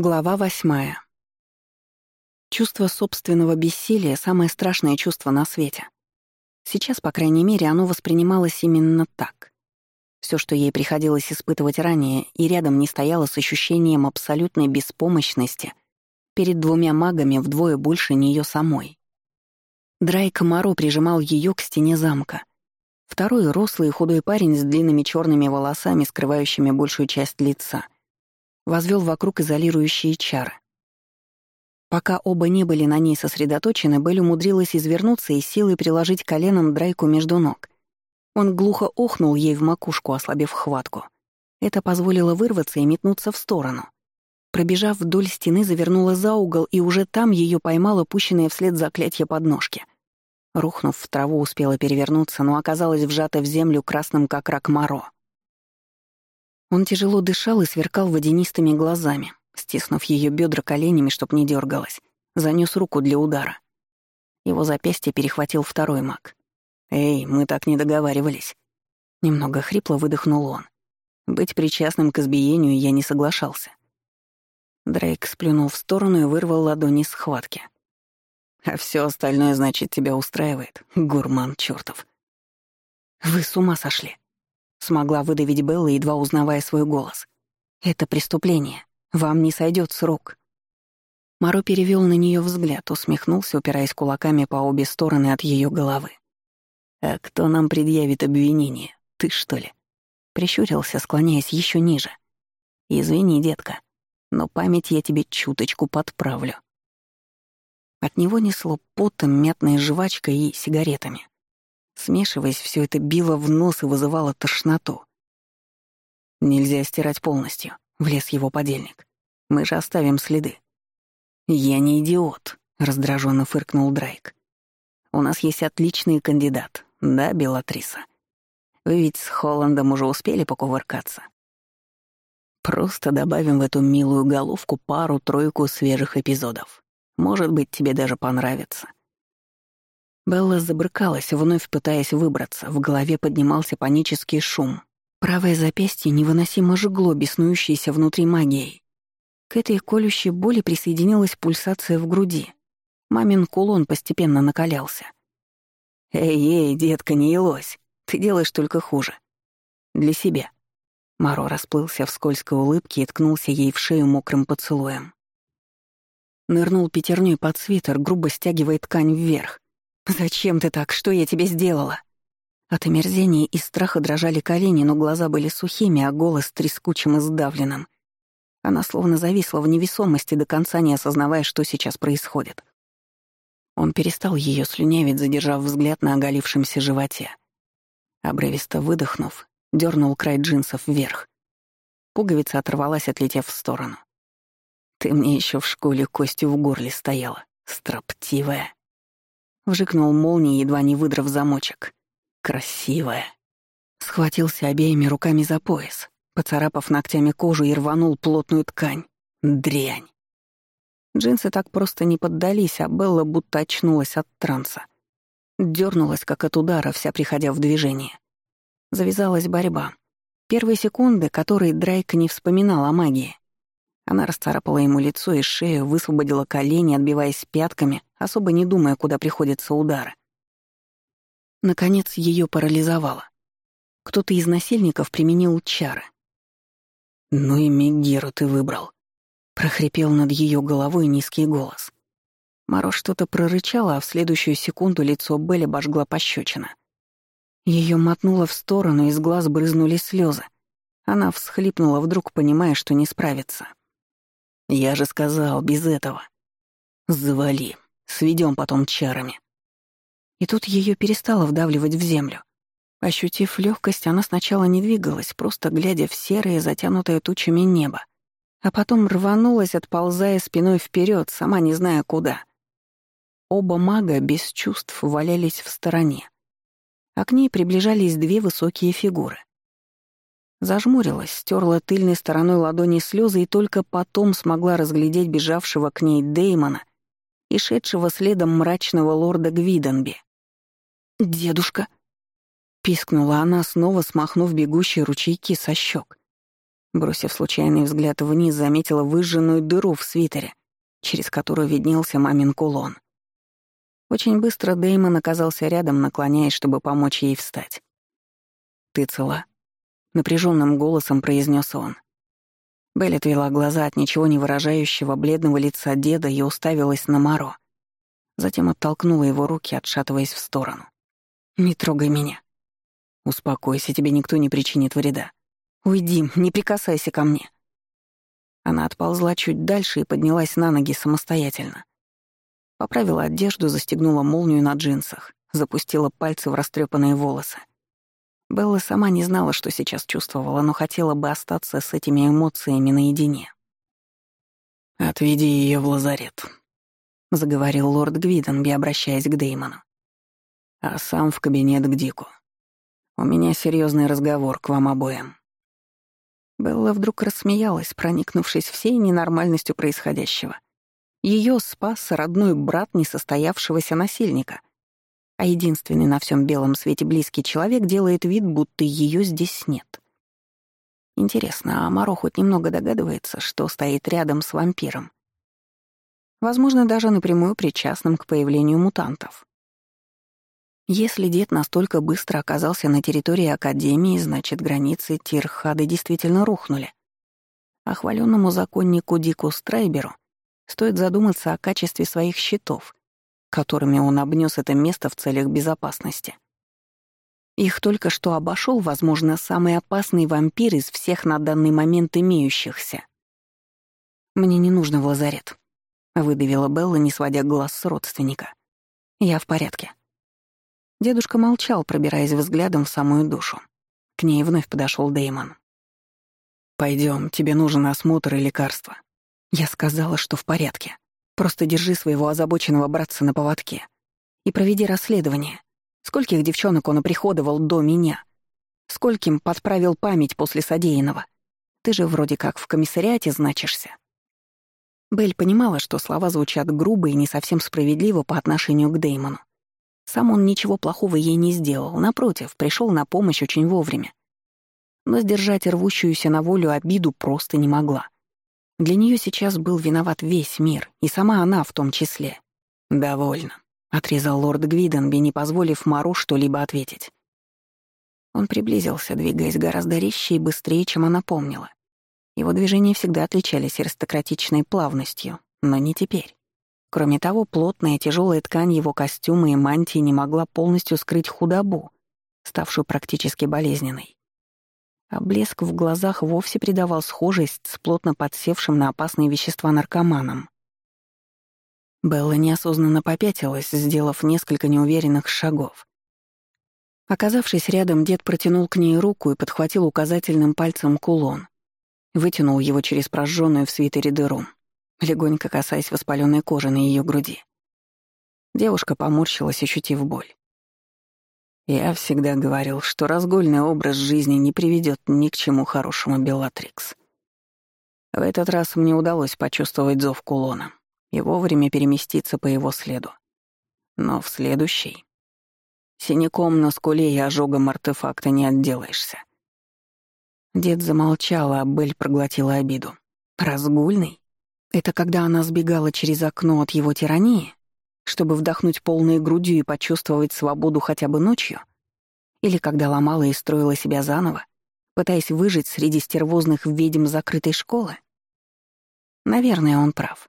Глава восьмая. Чувство собственного бессилия — самое страшное чувство на свете. Сейчас, по крайней мере, оно воспринималось именно так. Все, что ей приходилось испытывать ранее, и рядом не стояло с ощущением абсолютной беспомощности перед двумя магами вдвое больше нее самой. Драйк Моро прижимал ее к стене замка. Второй — рослый и худой парень с длинными черными волосами, скрывающими большую часть лица — возвел вокруг изолирующие чары. Пока оба не были на ней сосредоточены, Белль умудрилась извернуться и силой приложить коленом Драйку между ног. Он глухо охнул ей в макушку, ослабив хватку. Это позволило вырваться и метнуться в сторону. Пробежав вдоль стены, завернула за угол, и уже там ее поймало пущенное вслед заклятие подножки. Рухнув в траву, успела перевернуться, но оказалась вжата в землю красным как рак моро. Он тяжело дышал и сверкал водянистыми глазами, стиснув ее бедра коленями, чтоб не дергалась, занес руку для удара. Его запястье перехватил второй маг. «Эй, мы так не договаривались». Немного хрипло выдохнул он. Быть причастным к избиению я не соглашался. Дрейк сплюнул в сторону и вырвал ладони с схватки. «А все остальное, значит, тебя устраивает, гурман чертов. «Вы с ума сошли», Смогла выдавить Белла, едва узнавая свой голос. «Это преступление. Вам не сойдет срок». Маро перевел на нее взгляд, усмехнулся, упираясь кулаками по обе стороны от ее головы. «А кто нам предъявит обвинение? Ты, что ли?» Прищурился, склоняясь еще ниже. «Извини, детка, но память я тебе чуточку подправлю». От него несло потом, мятной жвачкой и сигаретами. Смешиваясь, все это било в нос и вызывало тошноту. «Нельзя стирать полностью», — влез его подельник. «Мы же оставим следы». «Я не идиот», — раздраженно фыркнул Драйк. «У нас есть отличный кандидат, да, Белатриса? Вы ведь с Холландом уже успели покувыркаться?» Просто добавим в эту милую головку пару-тройку свежих эпизодов. Может быть, тебе даже понравится. Белла забрыкалась, вновь пытаясь выбраться. В голове поднимался панический шум. Правое запястье невыносимо жгло, беснующееся внутри магией. К этой колющей боли присоединилась пульсация в груди. Мамин кулон постепенно накалялся. «Эй-эй, детка, не елось. Ты делаешь только хуже. Для себя». Маро расплылся в скользкой улыбке и ткнулся ей в шею мокрым поцелуем. Нырнул пятерней под свитер, грубо стягивая ткань вверх. «Зачем ты так? Что я тебе сделала?» От омерзения и страха дрожали колени, но глаза были сухими, а голос трескучим и сдавленным. Она словно зависла в невесомости, до конца не осознавая, что сейчас происходит. Он перестал ее слюнявить, задержав взгляд на оголившемся животе. Обрывисто выдохнув, дернул край джинсов вверх. Пуговица оторвалась, отлетев в сторону. «Ты мне еще в школе костью в горле стояла, строптивая». Вжикнул молнией, едва не выдрав замочек. «Красивая!» Схватился обеими руками за пояс, поцарапав ногтями кожу и рванул плотную ткань. Дрянь! Джинсы так просто не поддались, а Белла будто очнулась от транса. Дёрнулась, как от удара, вся приходя в движение. Завязалась борьба. Первые секунды, которые Драйк не вспоминал о магии. Она расцарапала ему лицо и шею, высвободила колени, отбиваясь пятками, особо не думая, куда приходятся удары. Наконец ее парализовало. Кто-то из насильников применил чары. «Ну и Мегеру ты выбрал», — прохрипел над ее головой низкий голос. Маро что-то прорычала, а в следующую секунду лицо Белли обожгла пощечина. Ее мотнуло в сторону, из глаз брызнули слезы. Она всхлипнула, вдруг понимая, что не справится. Я же сказал, без этого. Завали. Сведем потом чарами. И тут ее перестало вдавливать в землю. Ощутив легкость, она сначала не двигалась, просто глядя в серое, затянутое тучами небо, а потом рванулась, отползая спиной вперед, сама не зная куда. Оба мага без чувств валялись в стороне, а к ней приближались две высокие фигуры. Зажмурилась, стерла тыльной стороной ладони слезы и только потом смогла разглядеть бежавшего к ней Деймона и шедшего следом мрачного лорда Гвиденби. «Дедушка!» — пискнула она, снова смахнув бегущие ручейки со щек. Бросив случайный взгляд вниз, заметила выжженную дыру в свитере, через которую виднелся мамин кулон. Очень быстро Дэймон оказался рядом, наклоняясь, чтобы помочь ей встать. «Ты цела?» — напряженным голосом произнес он. Белль отвела глаза от ничего не выражающего бледного лица деда и уставилась на Маро. Затем оттолкнула его руки, отшатываясь в сторону. «Не трогай меня. Успокойся, тебе никто не причинит вреда. Уйди, не прикасайся ко мне». Она отползла чуть дальше и поднялась на ноги самостоятельно. Поправила одежду, застегнула молнию на джинсах, запустила пальцы в растрепанные волосы. Белла сама не знала, что сейчас чувствовала, но хотела бы остаться с этими эмоциями наедине. «Отведи ее в лазарет», — заговорил лорд Гвиденби, обращаясь к Деймону. «А сам в кабинет к Дику. У меня серьезный разговор к вам обоим». Белла вдруг рассмеялась, проникнувшись всей ненормальностью происходящего. Ее спас родной брат несостоявшегося насильника. А единственный на всем белом свете близкий человек делает вид, будто ее здесь нет. Интересно, а Маро хоть немного догадывается, что стоит рядом с вампиром? Возможно, даже напрямую причастным к появлению мутантов. Если дед настолько быстро оказался на территории Академии, значит, границы Тирхады действительно рухнули. А хваленному законнику Дику Страйберу стоит задуматься о качестве своих щитов, которыми он обнес это место в целях безопасности. Их только что обошел, возможно, самый опасный вампир из всех на данный момент имеющихся. «Мне не нужно в лазарет», выдавила Белла, не сводя глаз с родственника. «Я в порядке». Дедушка молчал, пробираясь взглядом в самую душу. К ней вновь подошел Деймон. Пойдем, тебе нужен осмотр и лекарство. Я сказала, что в порядке. Просто держи своего озабоченного братца на поводке и проведи расследование. Скольких девчонок он оприходовал до меня? Скольким подправил память после содеянного? Ты же вроде как в комиссариате значишься. Белль понимала, что слова звучат грубо и не совсем справедливо по отношению к Деймону. Сам он ничего плохого ей не сделал, напротив, пришел на помощь очень вовремя. Но сдержать рвущуюся на волю обиду просто не могла. Для нее сейчас был виноват весь мир, и сама она в том числе. «Довольно», — отрезал лорд Гвиденби, не позволив Мару что-либо ответить. Он приблизился, двигаясь гораздо резче и быстрее, чем она помнила. Его движения всегда отличались аристократичной плавностью, но не теперь. Кроме того, плотная тяжелая ткань его костюма и мантии не могла полностью скрыть худобу, ставшую практически болезненной. А блеск в глазах вовсе придавал схожесть с плотно подсевшим на опасные вещества наркоманом. Белла неосознанно попятилась, сделав несколько неуверенных шагов. Оказавшись рядом, дед протянул к ней руку и подхватил указательным пальцем кулон, Вытянул его через прожженную в свитере дыру, легонько касаясь воспаленной кожи на ее груди. Девушка поморщилась, ощутив боль. Я всегда говорил, что разгульный образ жизни не приведет ни к чему хорошему Белатрикс. В этот раз мне удалось почувствовать зов кулона и вовремя переместиться по его следу. Но в следующий... Синяком на скуле и ожогом артефакта не отделаешься. Дед замолчал, а Бель проглотила обиду. Разгульный? Это когда она сбегала через окно от его тирании, чтобы вдохнуть полной грудью и почувствовать свободу хотя бы ночью? Или когда ломала и строила себя заново, пытаясь выжить среди стервозных ведьм закрытой школы? Наверное, он прав.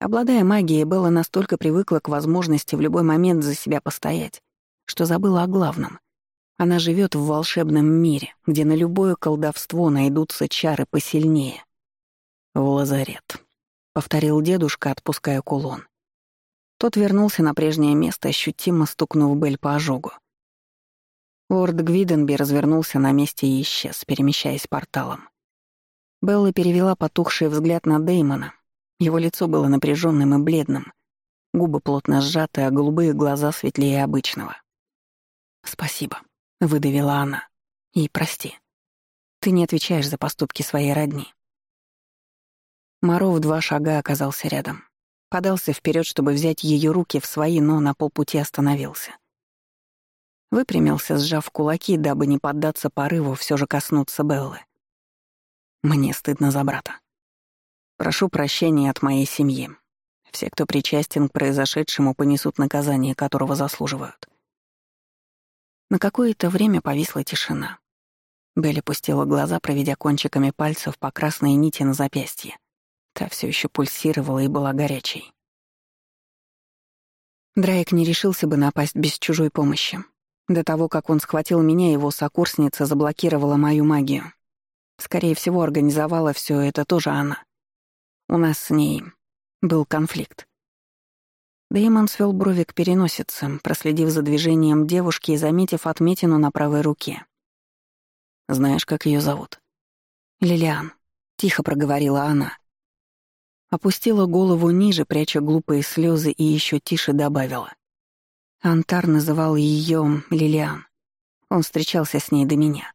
Обладая магией, Белла настолько привыкла к возможности в любой момент за себя постоять, что забыла о главном — она живет в волшебном мире, где на любое колдовство найдутся чары посильнее. «В лазарет», — повторил дедушка, отпуская кулон. Тот вернулся на прежнее место, ощутимо стукнув Бель по ожогу. Лорд Гвиденби развернулся на месте и исчез, перемещаясь порталом. Белла перевела потухший взгляд на Деймона. Его лицо было напряженным и бледным, губы плотно сжаты, а голубые глаза светлее обычного. «Спасибо», выдавила она. И прости. Ты не отвечаешь за поступки своей родни. Моро в два шага оказался рядом. Подался вперед, чтобы взять ее руки в свои, но на полпути остановился. Выпрямился, сжав кулаки, дабы не поддаться порыву все же коснуться Беллы. Мне стыдно за брата. Прошу прощения от моей семьи. Все, кто причастен к произошедшему, понесут наказание, которого заслуживают. На какое-то время повисла тишина. Белли пустила глаза, проведя кончиками пальцев по красной нити на запястье. Та все еще пульсировала и была горячей. Драйк не решился бы напасть без чужой помощи. До того, как он схватил меня, его сокурсница заблокировала мою магию. Скорее всего, организовала все это тоже она. У нас с ней был конфликт. Дэймон свел брови к переносице, проследив за движением девушки и заметив отметину на правой руке. «Знаешь, как ее зовут?» «Лилиан», — тихо проговорила она. Опустила голову ниже, пряча глупые слезы, и еще тише добавила. Антар называл ее Лилиан. Он встречался с ней до меня.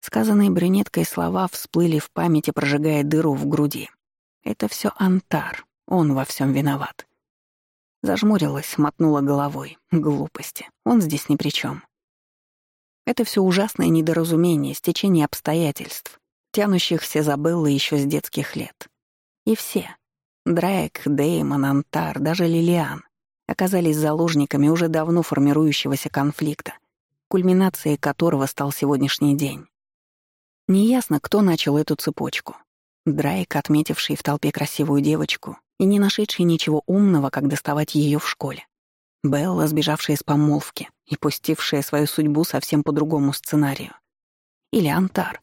Сказанные брюнеткой слова всплыли в памяти, прожигая дыру в груди. Это все Антар, он во всем виноват. Зажмурилась, мотнула головой. Глупости. Он здесь ни при чем. Это все ужасное недоразумение, стечение обстоятельств, тянущихся за еще с детских лет. И все — Драйк, Деймон, Антар, даже Лилиан — оказались заложниками уже давно формирующегося конфликта, кульминацией которого стал сегодняшний день. Неясно, кто начал эту цепочку. Драйк, отметивший в толпе красивую девочку, и не нашедший ничего умного, как доставать ее в школе. Белла, сбежавшая из помолвки и пустившая свою судьбу совсем по другому сценарию. Или Антар,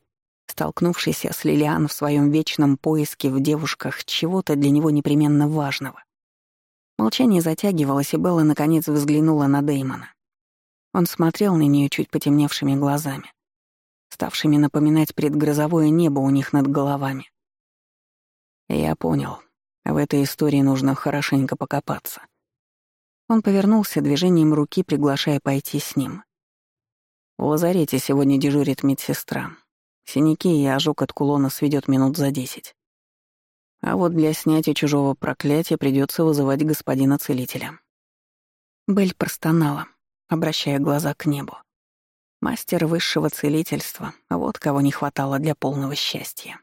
столкнувшийся с Лилиан в своем вечном поиске в девушках чего-то для него непременно важного. Молчание затягивалось, и Белла наконец взглянула на Деймона. Он смотрел на нее чуть потемневшими глазами, ставшими напоминать предгрозовое небо у них над головами. «Я понял», в этой истории нужно хорошенько покопаться. Он повернулся движением руки, приглашая пойти с ним. В лазарете сегодня дежурит медсестра. Синяки и ожог от кулона сведет минут за десять. А вот для снятия чужого проклятия придется вызывать господина целителя. Бель простонала, обращая глаза к небу. Мастер высшего целительства, вот кого не хватало для полного счастья.